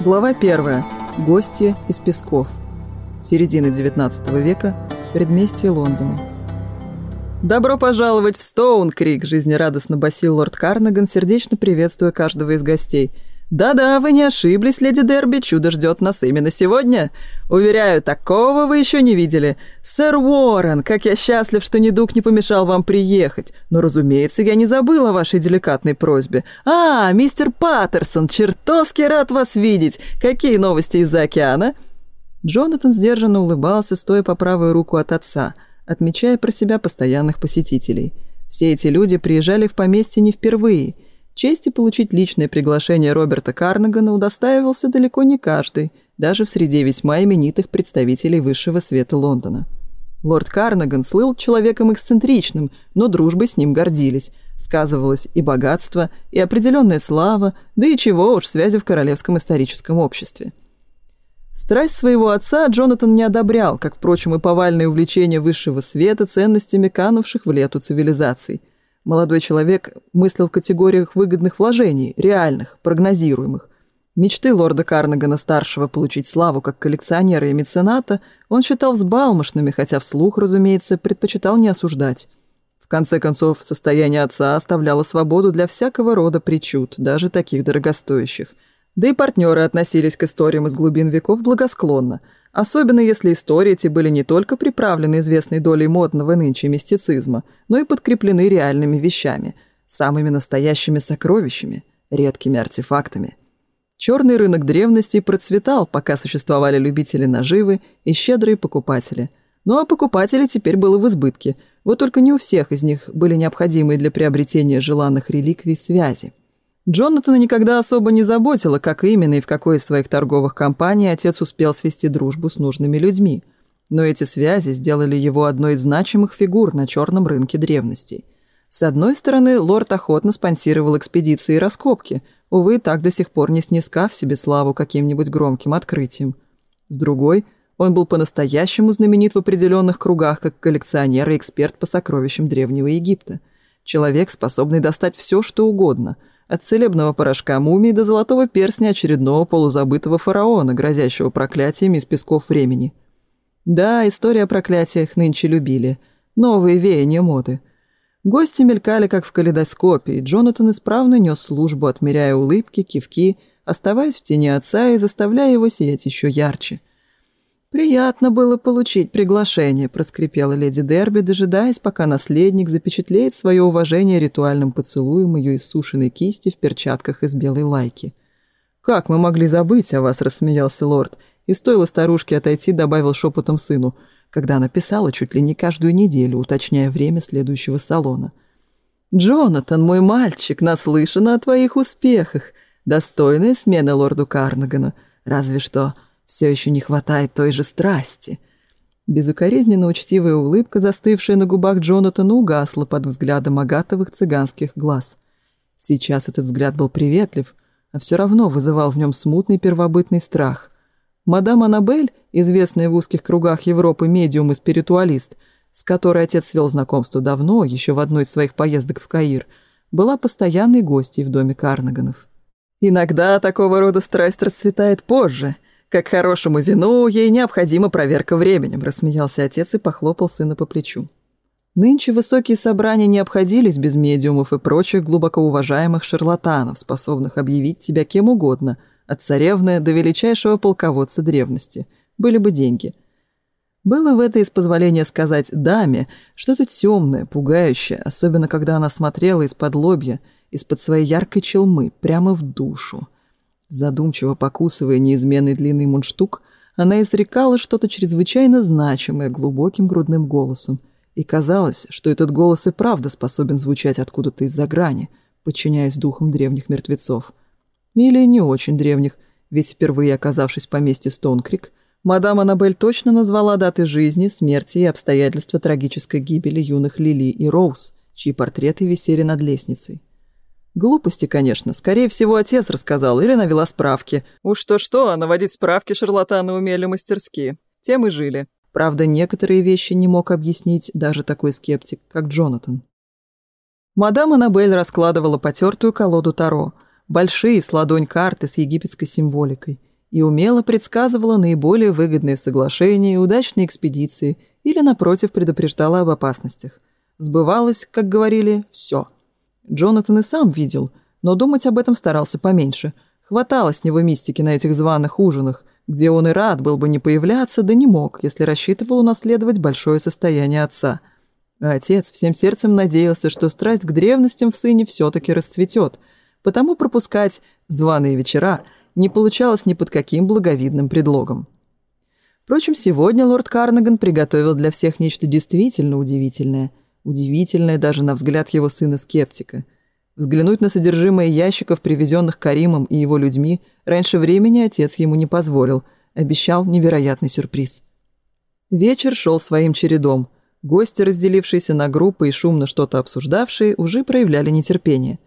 Глава 1. Гости из Песков. Середина XIX века. Предместье Лондона. «Добро пожаловать в Стоун-Крик!» – жизнерадостно басил лорд Карнаган, сердечно приветствуя каждого из гостей – «Да-да, вы не ошиблись, леди Дерби, чудо ждет нас именно сегодня. Уверяю, такого вы еще не видели. Сэр Уоррен, как я счастлив, что недуг не помешал вам приехать. Но, разумеется, я не забыл о вашей деликатной просьбе. А, мистер Паттерсон, чертовски рад вас видеть. Какие новости из-за океана?» Джонатан сдержанно улыбался, стоя по правую руку от отца, отмечая про себя постоянных посетителей. Все эти люди приезжали в поместье не впервые – Чести получить личное приглашение Роберта Карнагана удостаивался далеко не каждый, даже в среде весьма именитых представителей высшего света Лондона. Лорд Карнаган слыл человеком эксцентричным, но дружбы с ним гордились. Сказывалось и богатство, и определенная слава, да и чего уж связи в королевском историческом обществе. Страсть своего отца Джонатан не одобрял, как, впрочем, и повальное увлечение высшего света ценностями канувших в лету цивилизаций – Молодой человек мыслил в категориях выгодных вложений, реальных, прогнозируемых. Мечты лорда Карнагана-старшего получить славу как коллекционера и мецената он считал взбалмошными, хотя вслух, разумеется, предпочитал не осуждать. В конце концов, состояние отца оставляло свободу для всякого рода причуд, даже таких дорогостоящих. Да и партнеры относились к историям из глубин веков благосклонно – Особенно если истории эти были не только приправлены известной долей модного нынче мистицизма, но и подкреплены реальными вещами, самыми настоящими сокровищами, редкими артефактами. Черный рынок древности процветал, пока существовали любители наживы и щедрые покупатели. Ну а покупателей теперь было в избытке, вот только не у всех из них были необходимые для приобретения желанных реликвий связи. Джонатана никогда особо не заботило, как именно и в какой из своих торговых компаний отец успел свести дружбу с нужными людьми. Но эти связи сделали его одной из значимых фигур на черном рынке древностей. С одной стороны, лорд охотно спонсировал экспедиции и раскопки, увы, так до сих пор не снискав себе славу каким-нибудь громким открытием. С другой, он был по-настоящему знаменит в определенных кругах как коллекционер и эксперт по сокровищам Древнего Египта. Человек, способный достать все, что угодно – от целебного порошка мумии до золотого перстня очередного полузабытого фараона, грозящего проклятиями из песков времени. Да, история проклятия их нынче любили. Новые веяния моды. Гости мелькали, как в калейдоскопе, и Джонатан исправно нес службу, отмеряя улыбки, кивки, оставаясь в тени отца и заставляя его сиять еще ярче – «Приятно было получить приглашение», – проскрипела леди Дерби, дожидаясь, пока наследник запечатлеет свое уважение ритуальным поцелуем ее иссушенной кисти в перчатках из белой лайки. «Как мы могли забыть о вас?» – рассмеялся лорд. И стоило старушке отойти, добавил шепотом сыну, когда она писала чуть ли не каждую неделю, уточняя время следующего салона. «Джонатан, мой мальчик, наслышана о твоих успехах. Достойная смена лорду Карнагана. Разве что...» все еще не хватает той же страсти. Безукоризненно учтивая улыбка, застывшая на губах Джонатана, угасла под взглядом агатовых цыганских глаз. Сейчас этот взгляд был приветлив, а все равно вызывал в нем смутный первобытный страх. Мадам Аннабель, известная в узких кругах Европы медиум и спиритуалист, с которой отец свел знакомство давно, еще в одной из своих поездок в Каир, была постоянной гостьей в доме Карнаганов. Иногда такого рода страсть расцветает позже – как хорошему вину ей необходима проверка временем», — рассмеялся отец и похлопал сына по плечу. Нынче высокие собрания не обходились без медиумов и прочих глубоко уважаемых шарлатанов, способных объявить тебя кем угодно, от царевны до величайшего полководца древности. Были бы деньги. Было в этой, из позволения сказать «даме» что-то темное, пугающее, особенно когда она смотрела из-под лобья, из-под своей яркой челмы, прямо в душу задумчиво покусывая неизменный длинный мундштук, она изрекала что-то чрезвычайно значимое глубоким грудным голосом, и казалось, что этот голос и правда способен звучать откуда-то из-за грани, подчиняясь духам древних мертвецов. Или не очень древних, ведь впервые оказавшись в поместье Стоункрик, мадам Аннабель точно назвала даты жизни, смерти и обстоятельства трагической гибели юных Лили и Роуз, чьи портреты висели над лестницей. Глупости, конечно. Скорее всего, отец рассказал или навела справки. Уж то-что, а наводить справки шарлатаны умели мастерски. Тем и жили. Правда, некоторые вещи не мог объяснить даже такой скептик, как Джонатан. Мадам Аннабель раскладывала потертую колоду Таро, большие с ладонь карты с египетской символикой, и умело предсказывала наиболее выгодные соглашения и удачные экспедиции или, напротив, предупреждала об опасностях. Сбывалось, как говорили, все – Джонатан и сам видел, но думать об этом старался поменьше. Хватало с него мистики на этих званых ужинах, где он и рад был бы не появляться, да не мог, если рассчитывал унаследовать большое состояние отца. А отец всем сердцем надеялся, что страсть к древностям в сыне все-таки расцветет, потому пропускать званые вечера не получалось ни под каким благовидным предлогом. Впрочем, сегодня лорд Карнаган приготовил для всех нечто действительно удивительное – удивительное даже на взгляд его сына скептика. Взглянуть на содержимое ящиков, привезенных Каримом и его людьми, раньше времени отец ему не позволил, обещал невероятный сюрприз. Вечер шел своим чередом. Гости, разделившиеся на группы и шумно что-то обсуждавшие, уже проявляли нетерпение.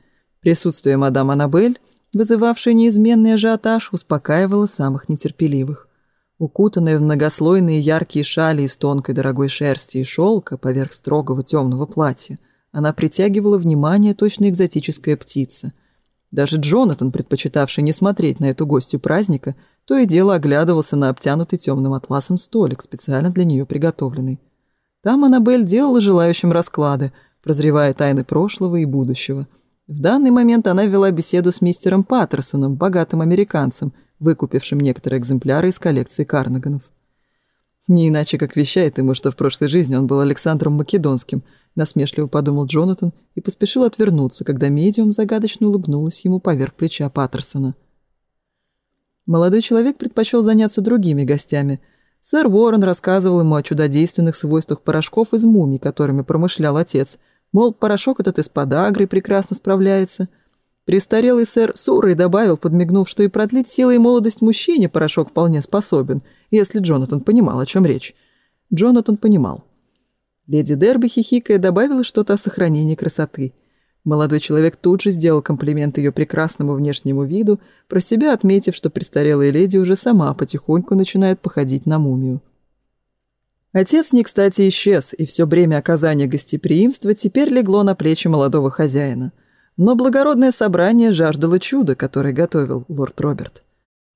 Присутствие мадам Аннабель, вызывавшее неизменный ажиотаж, успокаивало самых нетерпеливых укутанная в многослойные яркие шали из тонкой дорогой шерсти и шелка поверх строгого темного платья, она притягивала внимание точно экзотическая птица. Даже Джонатан, предпочитавший не смотреть на эту гостью праздника, то и дело оглядывался на обтянутый темным атласом столик, специально для нее приготовленный. Там Аннабель делала желающим расклады, прозревая тайны прошлого и будущего. В данный момент она вела беседу с мистером Паттерсоном, богатым американцем – выкупившим некоторые экземпляры из коллекции Карнаганов. «Не иначе, как вещает ему, что в прошлой жизни он был Александром Македонским», насмешливо подумал Джонатан и поспешил отвернуться, когда медиум загадочно улыбнулась ему поверх плеча Паттерсона. Молодой человек предпочел заняться другими гостями. Сэр Уоррен рассказывал ему о чудодейственных свойствах порошков из мумий, которыми промышлял отец. Мол, порошок этот из подагры прекрасно справляется – Престарелый сэр Суррой добавил, подмигнув, что и продлить силы и молодость мужчине порошок вполне способен, если Джонатан понимал, о чем речь. Джонатан понимал. Леди Дерби, хихикая, добавила что-то о сохранении красоты. Молодой человек тут же сделал комплимент ее прекрасному внешнему виду, про себя отметив, что престарелая леди уже сама потихоньку начинает походить на мумию. Отец не кстати исчез, и все время оказания гостеприимства теперь легло на плечи молодого хозяина – Но благородное собрание жаждало чуда, которое готовил лорд Роберт.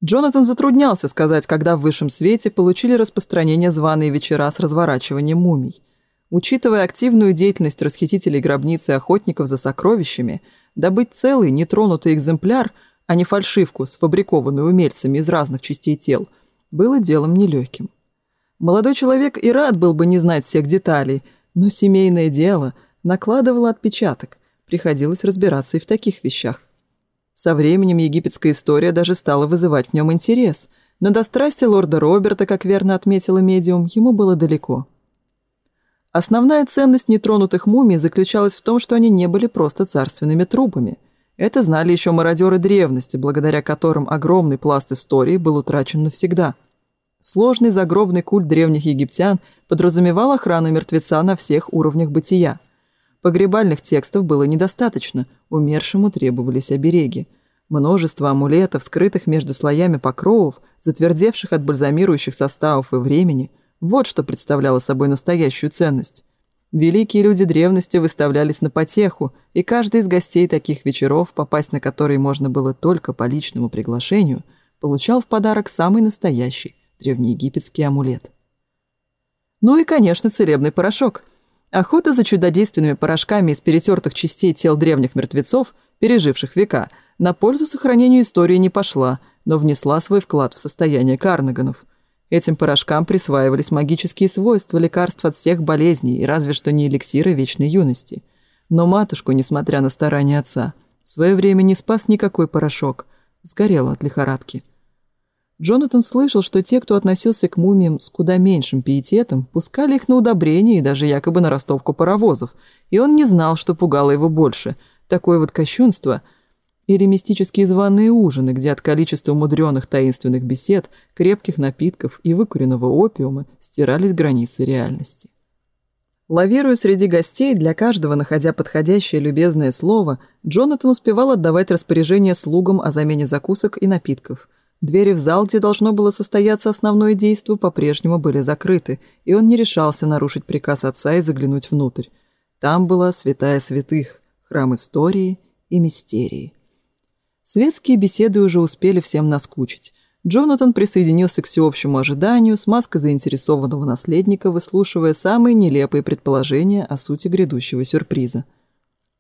Джонатан затруднялся сказать, когда в высшем свете получили распространение званые вечера с разворачиванием мумий. Учитывая активную деятельность расхитителей гробницы и охотников за сокровищами, добыть целый, нетронутый экземпляр, а не фальшивку, сфабрикованную умельцами из разных частей тел, было делом нелегким. Молодой человек и рад был бы не знать всех деталей, но семейное дело накладывало отпечаток, приходилось разбираться и в таких вещах. Со временем египетская история даже стала вызывать в нем интерес, но до страсти лорда Роберта, как верно отметила медиум, ему было далеко. Основная ценность нетронутых мумий заключалась в том, что они не были просто царственными трупами. Это знали еще мародеры древности, благодаря которым огромный пласт истории был утрачен навсегда. Сложный загробный культ древних египтян подразумевал охрану мертвеца на всех уровнях бытия – Погребальных текстов было недостаточно, умершему требовались обереги. Множество амулетов, скрытых между слоями покровов, затвердевших от бальзамирующих составов и времени, вот что представляло собой настоящую ценность. Великие люди древности выставлялись на потеху, и каждый из гостей таких вечеров, попасть на которые можно было только по личному приглашению, получал в подарок самый настоящий древнеегипетский амулет. Ну и, конечно, целебный порошок – Охота за чудодейственными порошками из перетертых частей тел древних мертвецов, переживших века, на пользу сохранению истории не пошла, но внесла свой вклад в состояние Карнаганов. Этим порошкам присваивались магические свойства лекарств от всех болезней и разве что не эликсиры вечной юности. Но матушку, несмотря на старания отца, в свое время не спас никакой порошок. Сгорела от лихорадки. Джонатан слышал, что те, кто относился к мумиям с куда меньшим пиететом, пускали их на удобрение и даже якобы на ростовку паровозов, и он не знал, что пугало его больше. Такое вот кощунство или мистические званые ужины, где от количества мудреных таинственных бесед, крепких напитков и выкуренного опиума стирались границы реальности. Лавируя среди гостей, для каждого находя подходящее любезное слово, Джонатан успевал отдавать распоряжение слугам о замене закусок и напитков – Двери в зал, где должно было состояться основное действо, по-прежнему были закрыты, и он не решался нарушить приказ отца и заглянуть внутрь. Там была святая святых, храм истории и мистерии. Светские беседы уже успели всем наскучить. Джонатан присоединился к всеобщему ожиданию, с маской заинтересованного наследника, выслушивая самые нелепые предположения о сути грядущего сюрприза.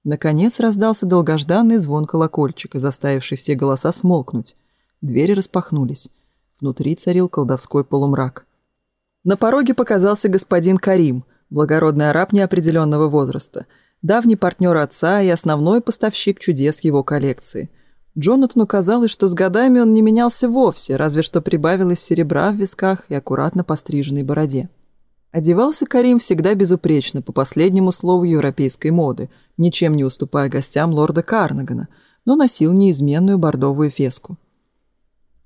Наконец раздался долгожданный звон колокольчика, заставивший все голоса смолкнуть – Двери распахнулись. Внутри царил колдовской полумрак. На пороге показался господин Карим, благородный араб неопределенного возраста, давний партнер отца и основной поставщик чудес его коллекции – Джонатану казалось, что с годами он не менялся вовсе, разве что прибавилось серебра в висках и аккуратно постриженной бороде.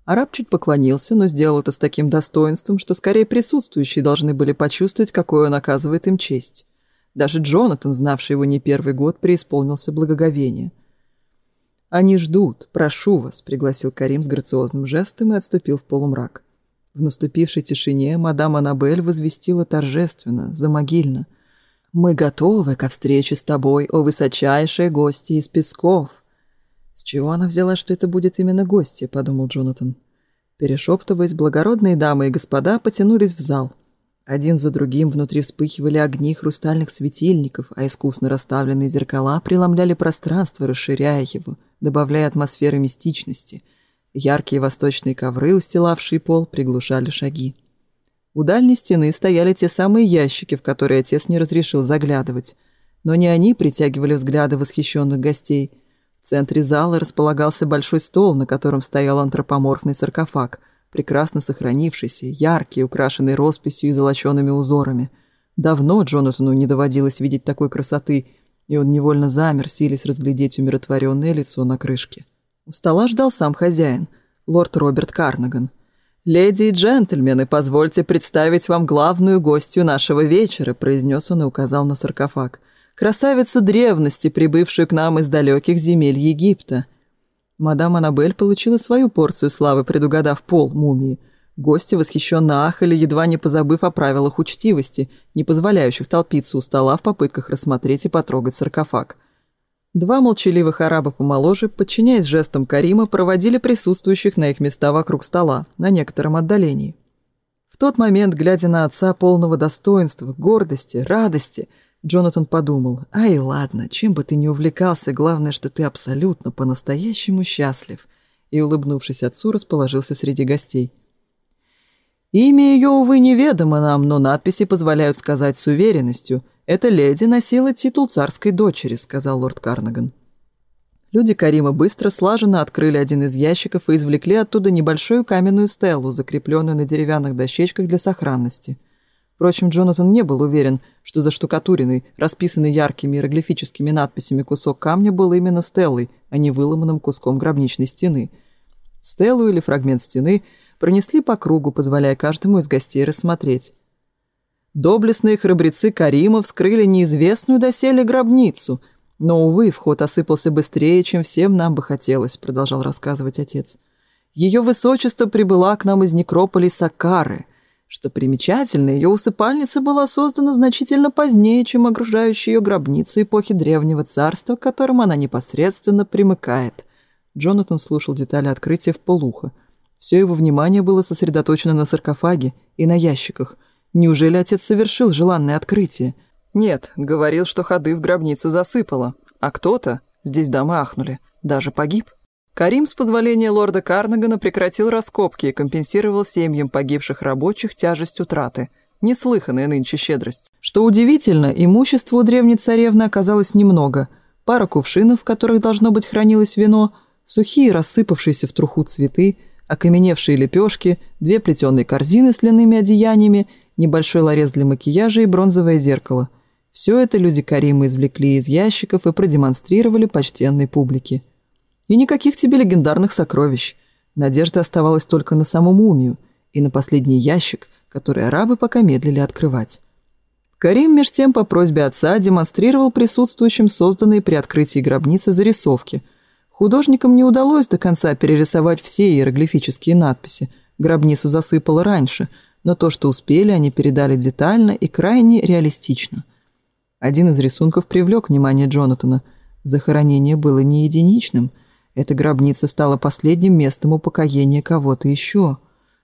Одевался Карим всегда безупречно, по последнему слову европейской моды, ничем не уступая гостям лорда Карнагана, но носил неизменную бордовую феску. Араб чуть поклонился, но сделал это с таким достоинством, что скорее присутствующие должны были почувствовать, какой он оказывает им честь. Даже Джонатан, знавший его не первый год, преисполнился благоговения – «Они ждут. Прошу вас», — пригласил Карим с грациозным жестом и отступил в полумрак. В наступившей тишине мадам Аннабель возвестила торжественно, замогильно. «Мы готовы ко встрече с тобой, о высочайшие гости из Песков». «С чего она взяла, что это будет именно гости?» — подумал Джонатан. Перешептываясь, благородные дамы и господа потянулись в зал — один за другим внутри вспыхивали огни хрустальных светильников, а искусно расставленные зеркала преломляли пространство, расширяя его, добавляя атмосферы мистичности. Яркие восточные ковры, устилавшие пол, приглушали шаги. У дальней стены стояли те самые ящики, в которые отец не разрешил заглядывать. Но не они притягивали взгляды восхищенных гостей. В центре зала располагался большой стол, на котором стоял антропоморфный саркофаг, прекрасно сохранившийся, яркий, украшенный росписью и золочеными узорами. Давно Джонатану не доводилось видеть такой красоты, и он невольно замер, силясь разглядеть умиротворенное лицо на крышке. У стола ждал сам хозяин, лорд Роберт Карнаган. «Леди и джентльмены, позвольте представить вам главную гостью нашего вечера», произнес он и указал на саркофаг – красавицу древности, прибывшую к нам из далеких земель Египта. Мадам Аннабель получила свою порцию славы, предугадав пол мумии. Гости восхищенно ахали, едва не позабыв о правилах учтивости, не позволяющих толпиться у стола в попытках рассмотреть и потрогать саркофаг. Два молчаливых араба помоложе, подчиняясь жестам Карима, проводили присутствующих на их места вокруг стола, на некотором отдалении. В тот момент, глядя на отца полного достоинства, гордости, радости – Джонатан подумал, «Ай, ладно, чем бы ты ни увлекался, главное, что ты абсолютно по-настоящему счастлив», и, улыбнувшись отцу, расположился среди гостей. «Имя ее, увы, неведомо нам, но надписи позволяют сказать с уверенностью. Эта леди носила титул царской дочери», — сказал лорд Карнаган. Люди Карима быстро, слаженно открыли один из ящиков и извлекли оттуда небольшую каменную стелу, закрепленную на деревянных дощечках для сохранности — Впрочем, Джонатан не был уверен, что за штукатуренный, расписанный яркими иероглифическими надписями кусок камня был именно стеллой, а не выломанным куском гробничной стены. Стеллу или фрагмент стены пронесли по кругу, позволяя каждому из гостей рассмотреть. Доблестные храбрецы Карима вскрыли неизвестную доселе гробницу, но, увы, вход осыпался быстрее, чем всем нам бы хотелось, продолжал рассказывать отец. Ее высочество прибыла к нам из некрополи Сакары — что примечательно, ее усыпальница была создана значительно позднее, чем окружающая ее гробница эпохи Древнего Царства, к которому она непосредственно примыкает. Джонатан слушал детали открытия в полухо. Все его внимание было сосредоточено на саркофаге и на ящиках. Неужели отец совершил желанное открытие? Нет, говорил, что ходы в гробницу засыпало, а кто-то, здесь дома ахнули, даже погиб. Карим с позволения лорда Карнагана прекратил раскопки и компенсировал семьям погибших рабочих тяжесть утраты. Неслыханная нынче щедрость. Что удивительно, имущества у древней царевны оказалось немного. Пара кувшинов, в которых должно быть хранилось вино, сухие рассыпавшиеся в труху цветы, окаменевшие лепешки, две плетеные корзины с льняными одеяниями, небольшой ларец для макияжа и бронзовое зеркало. Все это люди Карима извлекли из ящиков и продемонстрировали почтенной публике. И никаких тебе легендарных сокровищ. Надежда оставалась только на саму мумию и на последний ящик, который арабы пока медлили открывать. Карим меж тем по просьбе отца демонстрировал присутствующим созданные при открытии гробницы зарисовки. Художникам не удалось до конца перерисовать все иероглифические надписи. Гробницу засыпало раньше, но то, что успели, они передали детально и крайне реалистично. Один из рисунков привлек внимание Джонатана. Захоронение было не единичным – эта гробница стала последним местом упокоения кого-то еще.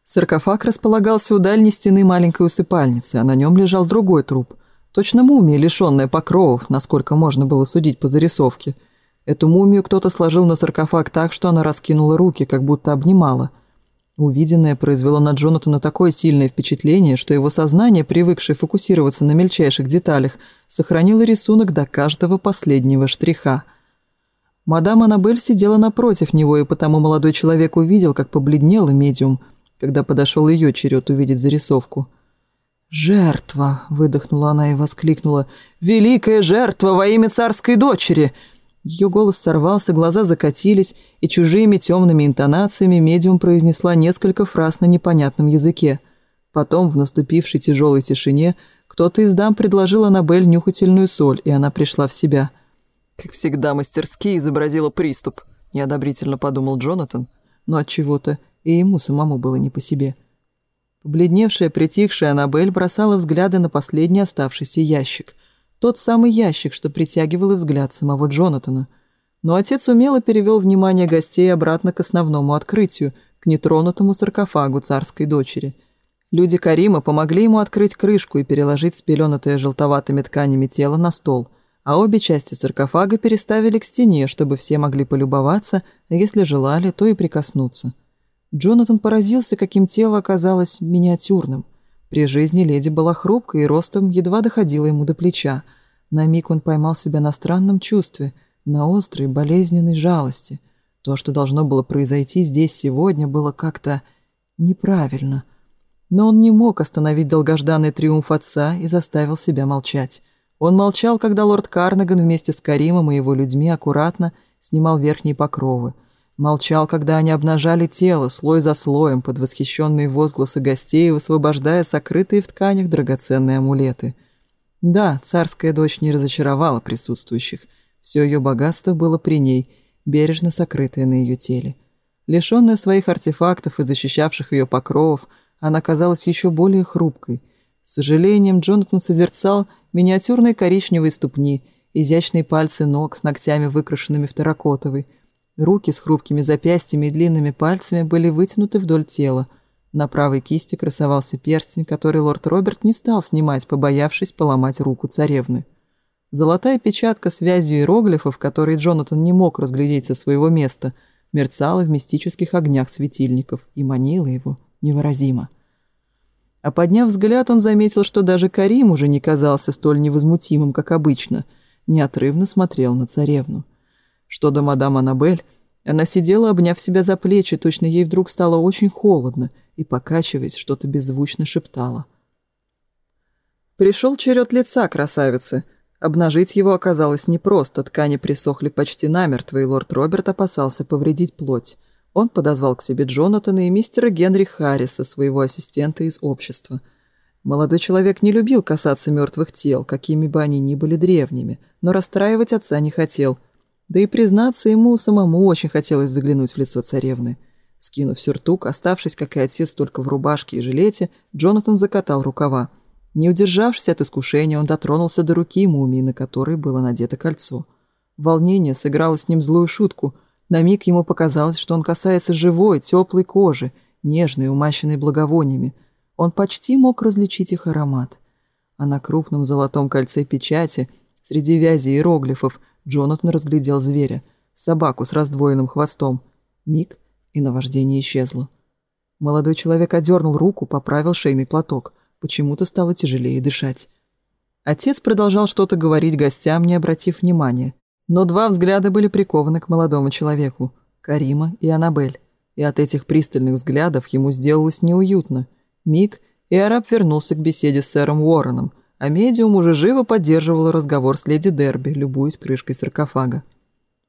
Саркофаг располагался у дальней стены маленькой усыпальницы, а на нем лежал другой труп. Точно мумия, лишенная покровов, насколько можно было судить по зарисовке. Эту мумию кто-то сложил на саркофаг так, что она раскинула руки, как будто обнимала. Увиденное произвело на Джонатана такое сильное впечатление, что его сознание, привыкшее фокусироваться на мельчайших деталях, сохранило рисунок до каждого последнего штриха – Мадам Аннабель сидела напротив него, и потому молодой человек увидел, как побледнела медиум, когда подошел ее черед увидеть зарисовку. «Жертва!» – выдохнула она и воскликнула. «Великая жертва во имя царской дочери!» Ее голос сорвался, глаза закатились, и чужими темными интонациями медиум произнесла несколько фраз на непонятном языке. Потом, в наступившей тяжелой тишине, кто-то из дам предложил Аннабель нюхательную соль, и она пришла в себя – «Как всегда, мастерски изобразила приступ», — неодобрительно подумал Джонатан, но от чего то и ему самому было не по себе. Побледневшая, притихшая Анабель бросала взгляды на последний оставшийся ящик. Тот самый ящик, что притягивал и взгляд самого Джонатана. Но отец умело перевел внимание гостей обратно к основному открытию, к нетронутому саркофагу царской дочери. Люди Карима помогли ему открыть крышку и переложить спеленутое желтоватыми тканями тело на стол — а обе части саркофага переставили к стене, чтобы все могли полюбоваться, а если желали, то и прикоснуться. Джонатан поразился, каким тело оказалось миниатюрным. При жизни леди была хрупкой и ростом едва доходила ему до плеча. На миг он поймал себя на странном чувстве, на острой, болезненной жалости. То, что должно было произойти здесь сегодня, было как-то неправильно. Но он не мог остановить долгожданный триумф отца и заставил себя молчать. Он молчал, когда лорд Карнаган вместе с Каримом и его людьми аккуратно снимал верхние покровы. Молчал, когда они обнажали тело, слой за слоем, под восхищенные возгласы гостей, высвобождая сокрытые в тканях драгоценные амулеты. Да, царская дочь не разочаровала присутствующих. Все ее богатство было при ней, бережно сокрытое на ее теле. Лишенная своих артефактов и защищавших ее покровов, она казалась еще более хрупкой. С сожалением Джонатан созерцал – Миниатюрные коричневые ступни, изящные пальцы ног с ногтями, выкрашенными в терракотовый. Руки с хрупкими запястьями и длинными пальцами были вытянуты вдоль тела. На правой кисти красовался перстень, который лорд Роберт не стал снимать, побоявшись поломать руку царевны. Золотая печатка с вязью иероглифов, которые Джонатан не мог разглядеть со своего места, мерцала в мистических огнях светильников и манила его невыразимо. А подняв взгляд, он заметил, что даже Карим уже не казался столь невозмутимым, как обычно, неотрывно смотрел на царевну. Что до мадам Аннабель, она сидела, обняв себя за плечи, точно ей вдруг стало очень холодно, и, покачиваясь, что-то беззвучно шептала. Пришел черед лица красавицы. Обнажить его оказалось непросто, ткани присохли почти намертво, и лорд Роберт опасался повредить плоть. Он подозвал к себе Джонатана и мистера Генри Харриса, своего ассистента из общества. Молодой человек не любил касаться мертвых тел, какими бы они ни были древними, но расстраивать отца не хотел. Да и, признаться, ему самому очень хотелось заглянуть в лицо царевны. Скинув сюртук, оставшись, как и отец, только в рубашке и жилете, Джонатан закатал рукава. Не удержавшись от искушения, он дотронулся до руки мумии, на которой было надето кольцо. Волнение сыграло с ним злую шутку – на миг ему показалось, что он касается живой, теплой кожи, нежной, умащенной благовониями. Он почти мог различить их аромат. А на крупном золотом кольце печати, среди вязи иероглифов, Джонатан разглядел зверя, собаку с раздвоенным хвостом. Миг, и наваждение исчезло. Молодой человек одернул руку, поправил шейный платок. Почему-то стало тяжелее дышать. Отец продолжал что-то говорить гостям, не обратив внимания но два взгляда были прикованы к молодому человеку – Карима и Анабель, И от этих пристальных взглядов ему сделалось неуютно. Миг, и араб вернулся к беседе с сэром Уорреном, а медиум уже живо поддерживала разговор с леди Дерби, любуясь крышкой саркофага.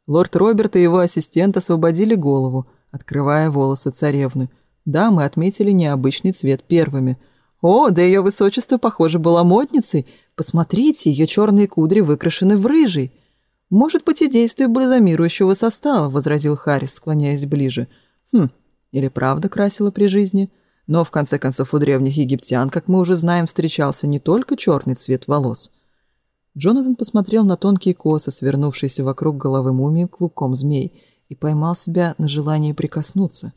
Лорд Роберт и его ассистент освободили голову, открывая волосы царевны. Дамы отметили необычный цвет первыми. «О, да ее высочество, похоже, была модницей! Посмотрите, ее черные кудри выкрашены в рыжий!» «Может быть, и действие бальзамирующего состава», — возразил Харрис, склоняясь ближе. «Хм, или правда красила при жизни?» Но, в конце концов, у древних египтян, как мы уже знаем, встречался не только черный цвет волос. Джонатан посмотрел на тонкие косы, свернувшиеся вокруг головы мумии клубком змей, и поймал себя на желании прикоснуться.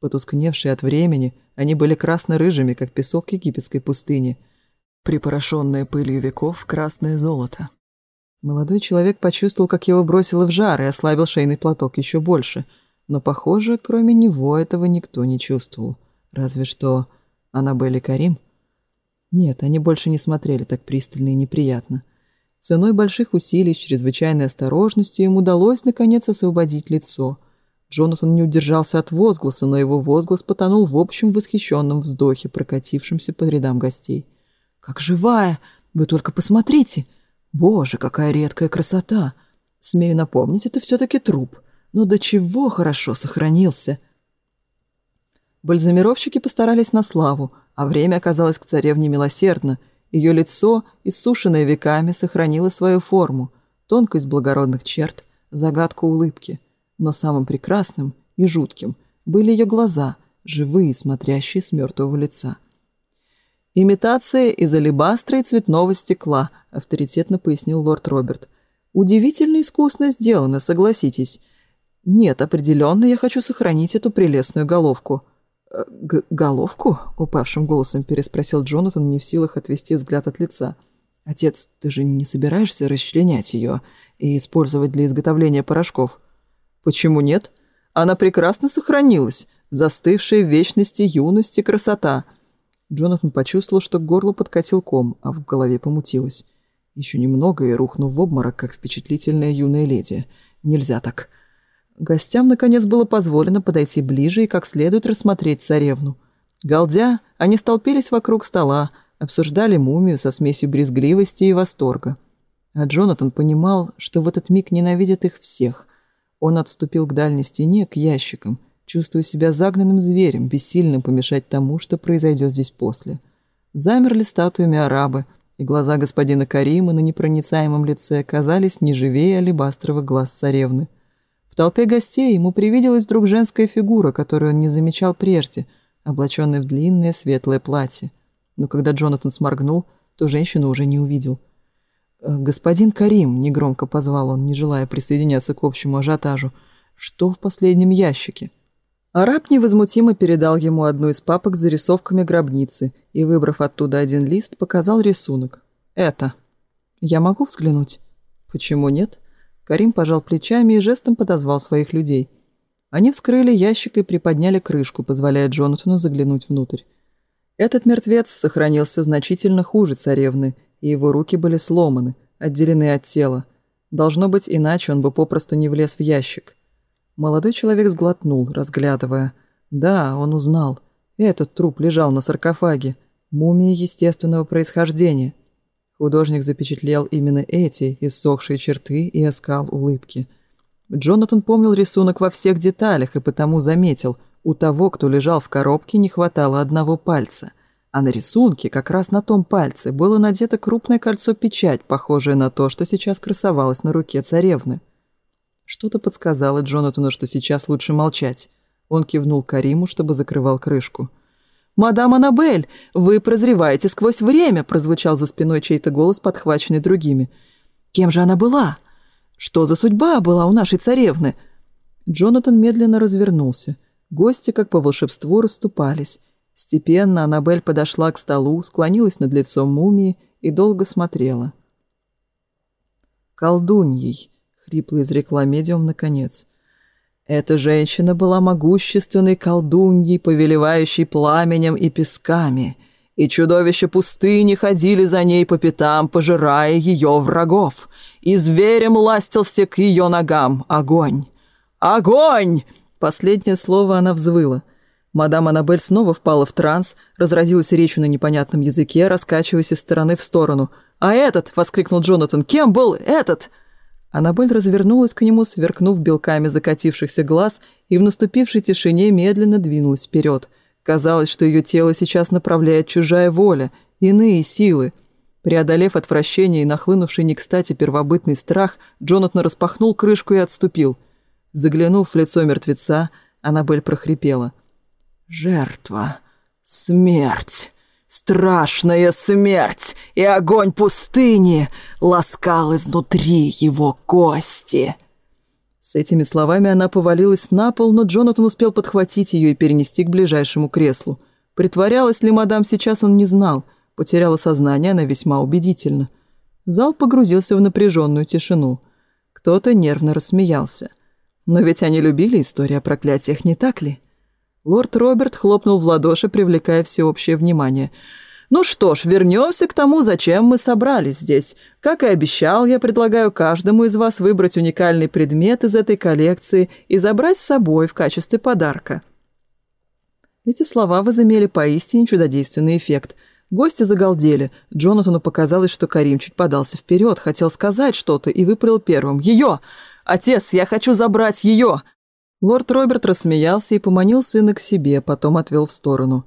Потускневшие от времени, они были красно-рыжими, как песок египетской пустыни, припорошенные пылью веков красное золото. Молодой человек почувствовал, как его бросило в жар и ослабил шейный платок еще больше. Но, похоже, кроме него этого никто не чувствовал. Разве что Аннабель и Карим. Нет, они больше не смотрели так пристально и неприятно. Ценой больших усилий с чрезвычайной осторожностью им удалось, наконец, освободить лицо. Джонатан не удержался от возгласа, но его возглас потонул в общем восхищенном вздохе, прокатившемся по рядам гостей. «Как живая! Вы только посмотрите!» Боже, какая редкая красота! Смею напомнить, это все-таки труп. Но до чего хорошо сохранился!» Бальзамировщики постарались на славу, а время оказалось к царевне милосердно. Ее лицо, иссушенное веками, сохранило свою форму, тонкость благородных черт, загадку улыбки. Но самым прекрасным и жутким были ее глаза, живые, смотрящие с мертвого лица. «Имитация из алебастра и цветного стекла», — авторитетно пояснил лорд Роберт. «Удивительно искусно сделано, согласитесь. Нет, определенно я хочу сохранить эту прелестную головку». «Э, г «Головку?» — упавшим голосом переспросил Джонатан, не в силах отвести взгляд от лица. «Отец, ты же не собираешься расчленять ее и использовать для изготовления порошков?» «Почему нет? Она прекрасно сохранилась. Застывшая в вечности юности красота». Джонатан почувствовал, что горло подкатил ком, а в голове помутилось. Еще немного и рухну в обморок, как впечатлительная юная леди. Нельзя так. Гостям, наконец, было позволено подойти ближе и как следует рассмотреть царевну. Голдя, они столпились вокруг стола, обсуждали мумию со смесью брезгливости и восторга. А Джонатан понимал, что в этот миг ненавидит их всех. Он отступил к дальней стене, к ящикам – чувствуя себя загнанным зверем, бессильным помешать тому, что произойдет здесь после. Замерли статуями арабы, и глаза господина Карима на непроницаемом лице казались не алебастровых глаз царевны. В толпе гостей ему привиделась вдруг женская фигура, которую он не замечал прежде, облаченная в длинное светлое платье. Но когда Джонатан сморгнул, то женщину уже не увидел. «Э, «Господин Карим», — негромко позвал он, не желая присоединяться к общему ажиотажу, — «что в последнем ящике?» Араб невозмутимо передал ему одну из папок с зарисовками гробницы и, выбрав оттуда один лист, показал рисунок. «Это». «Я могу взглянуть?» «Почему нет?» Карим пожал плечами и жестом подозвал своих людей. Они вскрыли ящик и приподняли крышку, позволяя Джонатану заглянуть внутрь. Этот мертвец сохранился значительно хуже царевны, и его руки были сломаны, отделены от тела. Должно быть, иначе он бы попросту не влез в ящик – Молодой человек сглотнул, разглядывая. Да, он узнал. Этот труп лежал на саркофаге. Мумия естественного происхождения. Художник запечатлел именно эти иссохшие черты и оскал улыбки. Джонатан помнил рисунок во всех деталях и потому заметил, у того, кто лежал в коробке, не хватало одного пальца. А на рисунке, как раз на том пальце, было надето крупное кольцо-печать, похожее на то, что сейчас красовалось на руке царевны. Что-то подсказало Джонатану, что сейчас лучше молчать. Он кивнул Кариму, чтобы закрывал крышку. «Мадам Аннабель, вы прозреваете сквозь время!» прозвучал за спиной чей-то голос, подхваченный другими. «Кем же она была? Что за судьба была у нашей царевны?» Джонатан медленно развернулся. Гости, как по волшебству, расступались. Степенно Аннабель подошла к столу, склонилась над лицом мумии и долго смотрела. «Колдуньей», хрипло изрекла медиум наконец. Эта женщина была могущественной колдуньей, повелевающей пламенем и песками, и чудовища пустыни ходили за ней по пятам, пожирая ее врагов, и зверем ластился к ее ногам огонь. «Огонь!» Последнее слово она взвыла. Мадам Аннабель снова впала в транс, разразилась речью на непонятном языке, раскачиваясь из стороны в сторону. «А этот!» — воскликнул Джонатан. «Кем был этот?» Аннабель развернулась к нему, сверкнув белками закатившихся глаз, и в наступившей тишине медленно двинулась вперед. Казалось, что ее тело сейчас направляет чужая воля, иные силы. Преодолев отвращение и нахлынувший не кстати первобытный страх, Джонатан распахнул крышку и отступил. Заглянув в лицо мертвеца, Аннабель прохрипела. «Жертва! Смерть!» Страшная смерть и огонь пустыни ласкал изнутри его кости. С этими словами она повалилась на пол, но Джонатан успел подхватить ее и перенести к ближайшему креслу. Притворялась ли мадам сейчас, он не знал. Потеряла сознание она весьма убедительно. Зал погрузился в напряженную тишину. Кто-то нервно рассмеялся. Но ведь они любили историю о проклятиях, не так ли? — Лорд Роберт хлопнул в ладоши, привлекая всеобщее внимание. «Ну что ж, вернемся к тому, зачем мы собрались здесь. Как и обещал, я предлагаю каждому из вас выбрать уникальный предмет из этой коллекции и забрать с собой в качестве подарка». Эти слова возымели поистине чудодейственный эффект. Гости загалдели. Джонатану показалось, что Карим чуть подался вперед, хотел сказать что-то и выпалил первым. «Ее! Отец, я хочу забрать ее!» Лорд Роберт рассмеялся и поманил сына к себе, потом отвел в сторону.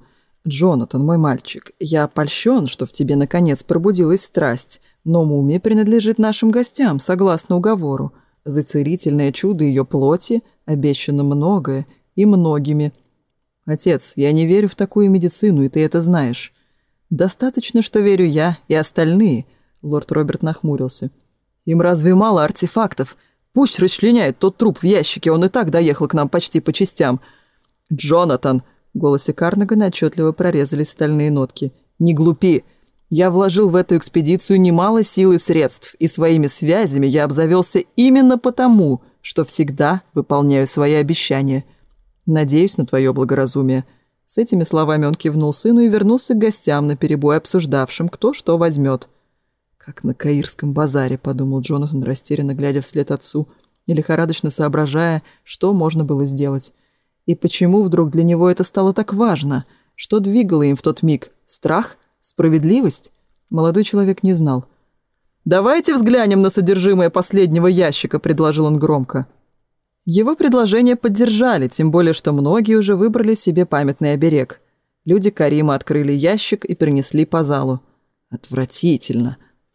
«Джонатан, мой мальчик, я польщен, что в тебе наконец пробудилась страсть, но мумия принадлежит нашим гостям, согласно уговору. За целительное чудо ее плоти обещано многое и многими. Отец, я не верю в такую медицину, и ты это знаешь. Достаточно, что верю я и остальные», — лорд Роберт нахмурился. «Им разве мало артефактов?» Пусть расчленяет тот труп в ящике, он и так доехал к нам почти по частям. «Джонатан!» — в голосе Карнагана отчетливо прорезались стальные нотки. «Не глупи! Я вложил в эту экспедицию немало сил и средств, и своими связями я обзавелся именно потому, что всегда выполняю свои обещания. Надеюсь на твое благоразумие». С этими словами он кивнул сыну и вернулся к гостям, наперебой обсуждавшим, кто что возьмет. «Как на Каирском базаре», — подумал Джонатан, растерянно глядя вслед отцу и лихорадочно соображая, что можно было сделать. И почему вдруг для него это стало так важно? Что двигало им в тот миг? Страх? Справедливость? Молодой человек не знал. «Давайте взглянем на содержимое последнего ящика», — предложил он громко. Его предложение поддержали, тем более, что многие уже выбрали себе памятный оберег. Люди Карима открыли ящик и принесли по залу.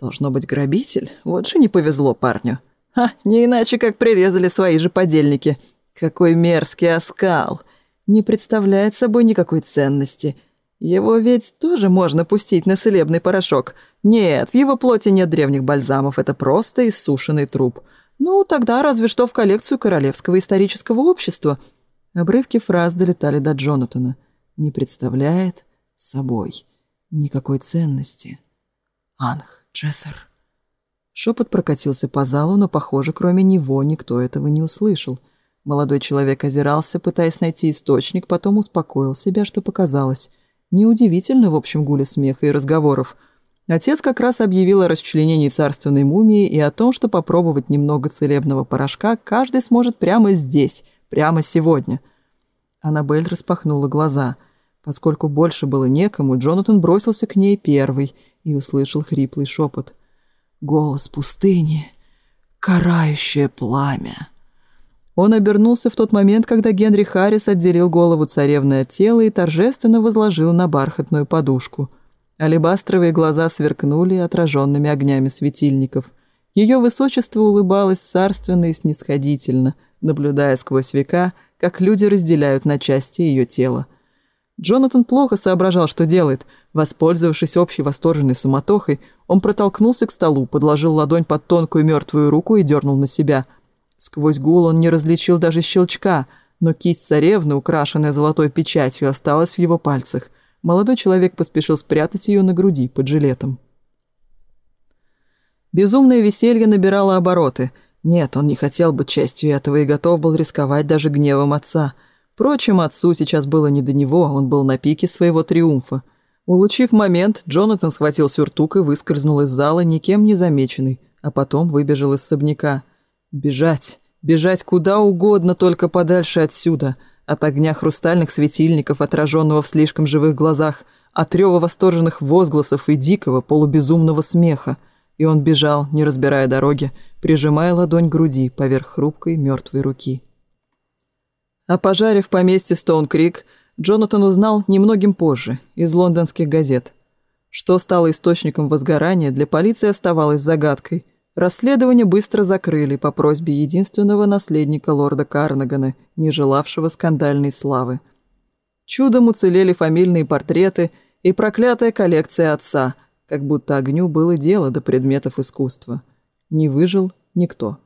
Должно быть, грабитель? Вот же не повезло парню. Ха, не иначе, как прирезали свои же подельники. Какой мерзкий оскал! Не представляет собой никакой ценности. Его ведь тоже можно пустить на целебный порошок. Нет, в его плоти нет древних бальзамов, это просто иссушенный труп. Ну, тогда разве что в коллекцию Королевского исторического общества. Обрывки фраз долетали до Джонатана. «Не представляет собой никакой ценности». Анх. «Джессер!» Шепот прокатился по залу, но, похоже, кроме него никто этого не услышал. Молодой человек озирался, пытаясь найти источник, потом успокоил себя, что показалось. Неудивительно в общем гуле смеха и разговоров. Отец как раз объявил о расчленении царственной мумии и о том, что попробовать немного целебного порошка каждый сможет прямо здесь, прямо сегодня. Аннабель распахнула глаза – Поскольку больше было некому, Джонатан бросился к ней первый и услышал хриплый шепот. «Голос пустыни! Карающее пламя!» Он обернулся в тот момент, когда Генри Харрис отделил голову царевны от тела и торжественно возложил на бархатную подушку. Алебастровые глаза сверкнули отраженными огнями светильников. Ее высочество улыбалось царственно и снисходительно, наблюдая сквозь века, как люди разделяют на части ее тело. Джонатан плохо соображал, что делает. Воспользовавшись общей восторженной суматохой, он протолкнулся к столу, подложил ладонь под тонкую мертвую руку и дернул на себя. Сквозь гул он не различил даже щелчка, но кисть царевны, украшенная золотой печатью, осталась в его пальцах. Молодой человек поспешил спрятать ее на груди под жилетом. Безумное веселье набирало обороты. Нет, он не хотел быть частью этого и готов был рисковать даже гневом отца – Впрочем, отцу сейчас было не до него, он был на пике своего триумфа. Улучив момент, Джонатан схватил сюртук и выскользнул из зала, никем не замеченный, а потом выбежал из особняка. Бежать, бежать куда угодно, только подальше отсюда, от огня хрустальных светильников, отраженного в слишком живых глазах, от рева восторженных возгласов и дикого, полубезумного смеха. И он бежал, не разбирая дороги, прижимая ладонь к груди поверх хрупкой мертвой руки. О а пожаре в поместье Стоун-Крик, Джонатан узнал немногим позже, из лондонских газет. Что стало источником возгорания, для полиции оставалось загадкой. Расследование быстро закрыли по просьбе единственного наследника лорда Карнагана, не желавшего скандальной славы. Чудом уцелели фамильные портреты и проклятая коллекция отца, как будто огню было дело до предметов искусства. Не выжил никто.